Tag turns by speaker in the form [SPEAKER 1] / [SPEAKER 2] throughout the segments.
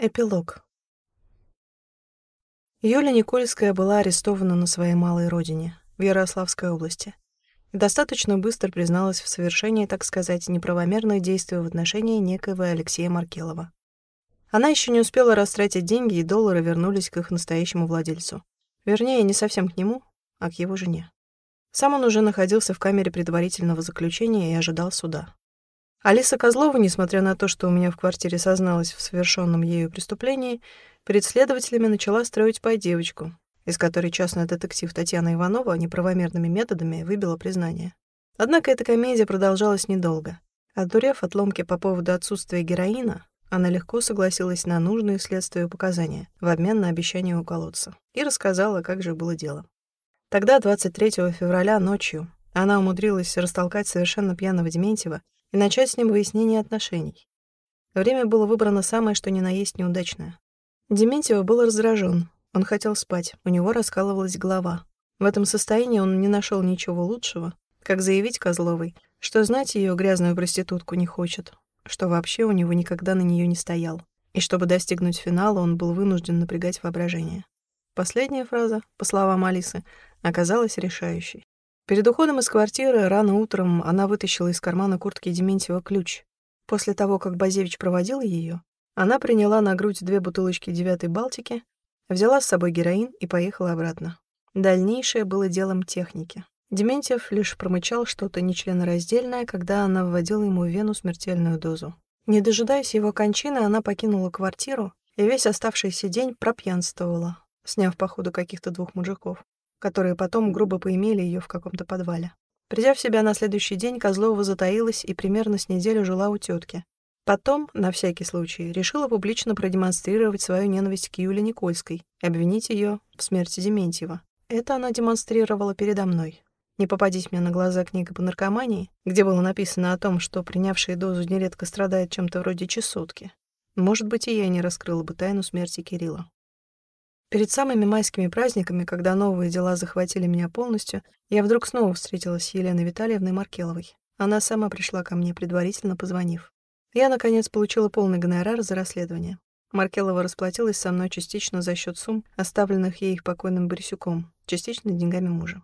[SPEAKER 1] Эпилог. Юля Никольская была арестована на своей малой родине, в Ярославской области, и достаточно быстро призналась в совершении, так сказать, неправомерных действий в отношении некоего Алексея Маркелова. Она еще не успела растратить деньги, и доллары вернулись к их настоящему владельцу. Вернее, не совсем к нему, а к его жене. Сам он уже находился в камере предварительного заключения и ожидал суда. Алиса Козлова, несмотря на то, что у меня в квартире созналась в совершенном ею преступлении, перед следователями начала строить пай-девочку, из которой частный детектив Татьяна Иванова неправомерными методами выбила признание. Однако эта комедия продолжалась недолго. Одурев от ломки по поводу отсутствия героина, она легко согласилась на нужные следствию показания в обмен на обещание уколоться и рассказала, как же было дело. Тогда, 23 февраля ночью, она умудрилась растолкать совершенно пьяного Дементьева и начать с ним выяснение отношений. Время было выбрано самое, что ни на есть неудачное. Дементьев был раздражен. Он хотел спать, у него раскалывалась голова. В этом состоянии он не нашел ничего лучшего, как заявить Козловой, что знать ее грязную проститутку не хочет, что вообще у него никогда на нее не стоял, и чтобы достигнуть финала, он был вынужден напрягать воображение. Последняя фраза, по словам Алисы, оказалась решающей. Перед уходом из квартиры рано утром она вытащила из кармана куртки Дементьева ключ. После того, как Базевич проводил ее, она приняла на грудь две бутылочки девятой Балтики, взяла с собой героин и поехала обратно. Дальнейшее было делом техники. Дементьев лишь промычал что-то нечленораздельное, когда она вводила ему в вену смертельную дозу. Не дожидаясь его кончины, она покинула квартиру и весь оставшийся день пропьянствовала, сняв по ходу каких-то двух мужиков которые потом грубо поимели ее в каком-то подвале. Придя в себя на следующий день, Козлова затаилась и примерно с неделю жила у тетки. Потом, на всякий случай, решила публично продемонстрировать свою ненависть к Юле Никольской и обвинить ее в смерти Дементьева. Это она демонстрировала передо мной. Не попадись мне на глаза книга по наркомании, где было написано о том, что принявшие дозу нередко страдают чем-то вроде чесотки. Может быть, и я не раскрыла бы тайну смерти Кирилла. Перед самыми майскими праздниками, когда новые дела захватили меня полностью, я вдруг снова встретилась с Еленой Витальевной Маркеловой. Она сама пришла ко мне, предварительно позвонив. Я, наконец, получила полный гонорар за расследование. Маркелова расплатилась со мной частично за счет сумм, оставленных ей покойным Борисюком, частично деньгами мужа.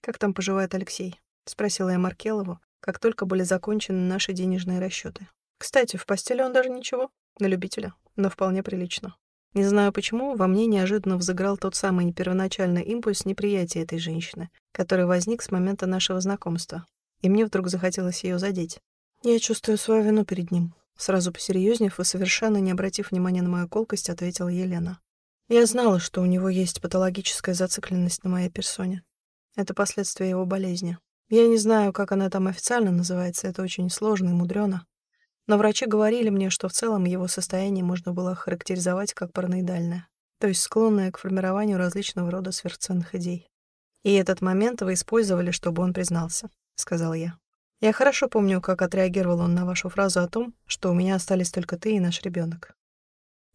[SPEAKER 1] «Как там поживает Алексей?» — спросила я Маркелову, как только были закончены наши денежные расчеты. Кстати, в постели он даже ничего, на любителя, но вполне прилично. Не знаю почему, во мне неожиданно взыграл тот самый первоначальный импульс неприятия этой женщины, который возник с момента нашего знакомства, и мне вдруг захотелось ее задеть. Я чувствую свою вину перед ним. Сразу посерьезнев и совершенно не обратив внимания на мою колкость, ответила Елена. Я знала, что у него есть патологическая зацикленность на моей персоне. Это последствия его болезни. Я не знаю, как она там официально называется, это очень сложно и мудрено. Но врачи говорили мне, что в целом его состояние можно было характеризовать как параноидальное, то есть склонное к формированию различного рода сверхценных идей. «И этот момент вы использовали, чтобы он признался», — сказал я. «Я хорошо помню, как отреагировал он на вашу фразу о том, что у меня остались только ты и наш ребенок.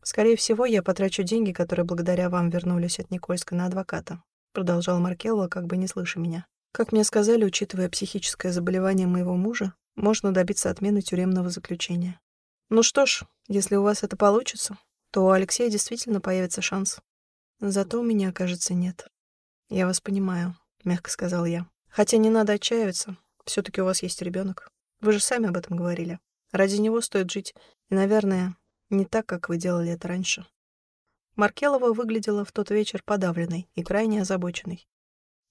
[SPEAKER 1] Скорее всего, я потрачу деньги, которые благодаря вам вернулись от Никольска на адвоката», — продолжал Маркелло, как бы не слыша меня. Как мне сказали, учитывая психическое заболевание моего мужа, можно добиться отмены тюремного заключения. Ну что ж, если у вас это получится, то у Алексея действительно появится шанс. Зато у меня, кажется, нет. Я вас понимаю, мягко сказал я. Хотя не надо отчаиваться, все таки у вас есть ребенок. Вы же сами об этом говорили. Ради него стоит жить, и, наверное, не так, как вы делали это раньше. Маркелова выглядела в тот вечер подавленной и крайне озабоченной.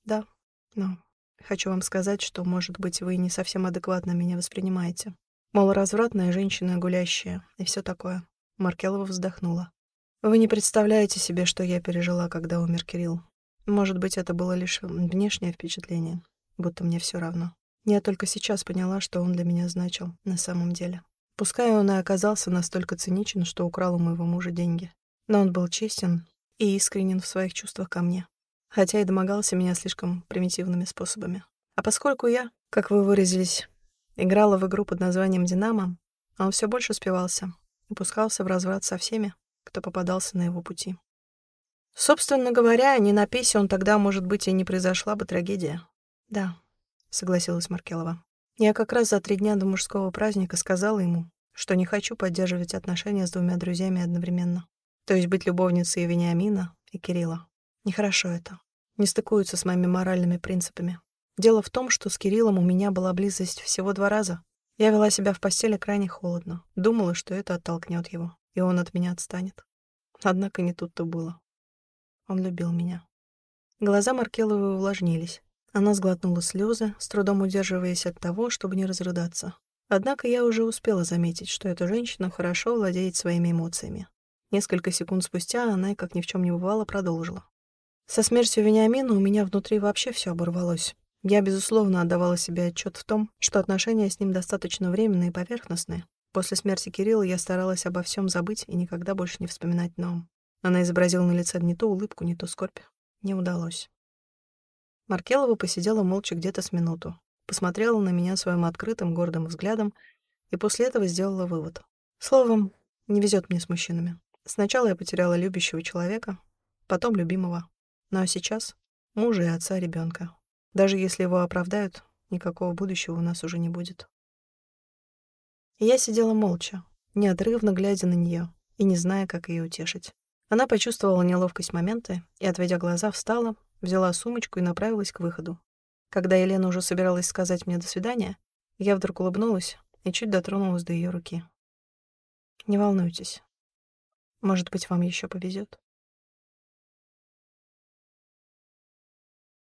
[SPEAKER 1] Да, но Хочу вам сказать, что, может быть, вы не совсем адекватно меня воспринимаете. Мол, развратная женщина гулящая и все такое. Маркелова вздохнула. Вы не представляете себе, что я пережила, когда умер Кирилл. Может быть, это было лишь внешнее впечатление, будто мне все равно. Я только сейчас поняла, что он для меня значил на самом деле. Пускай он и оказался настолько циничен, что украл у моего мужа деньги. Но он был честен и искренен в своих чувствах ко мне хотя и домогался меня слишком примитивными способами. А поскольку я, как вы выразились, играла в игру под названием «Динамо», он все больше спивался и пускался в разврат со всеми, кто попадался на его пути. Собственно говоря, не на он тогда, может быть, и не произошла бы трагедия. Да, согласилась Маркелова. Я как раз за три дня до мужского праздника сказала ему, что не хочу поддерживать отношения с двумя друзьями одновременно. То есть быть любовницей Вениамина и Кирилла. Нехорошо это. Не стыкуется с моими моральными принципами. Дело в том, что с Кириллом у меня была близость всего два раза. Я вела себя в постели крайне холодно. Думала, что это оттолкнет его, и он от меня отстанет. Однако не тут-то было. Он любил меня. Глаза Маркеловой увлажнились. Она сглотнула слезы, с трудом удерживаясь от того, чтобы не разрыдаться. Однако я уже успела заметить, что эта женщина хорошо владеет своими эмоциями. Несколько секунд спустя она, как ни в чем не бывало, продолжила. Со смертью Вениамина у меня внутри вообще все оборвалось. Я, безусловно, отдавала себе отчет в том, что отношения с ним достаточно временные и поверхностные. После смерти Кирилла я старалась обо всем забыть и никогда больше не вспоминать новом. Она изобразила на лице не то улыбку, не то скорбь. Не удалось. Маркелова посидела молча где-то с минуту, посмотрела на меня своим открытым, гордым взглядом и после этого сделала вывод. Словом, не везет мне с мужчинами. Сначала я потеряла любящего человека, потом любимого. Ну а сейчас — мужа и отца ребенка. Даже если его оправдают, никакого будущего у нас уже не будет. Я сидела молча, неотрывно глядя на нее и не зная, как ее утешить. Она почувствовала неловкость момента и, отведя глаза, встала, взяла сумочку и направилась к выходу. Когда Елена уже собиралась сказать мне «до свидания», я вдруг улыбнулась и чуть дотронулась до ее руки. «Не волнуйтесь. Может быть, вам еще повезет.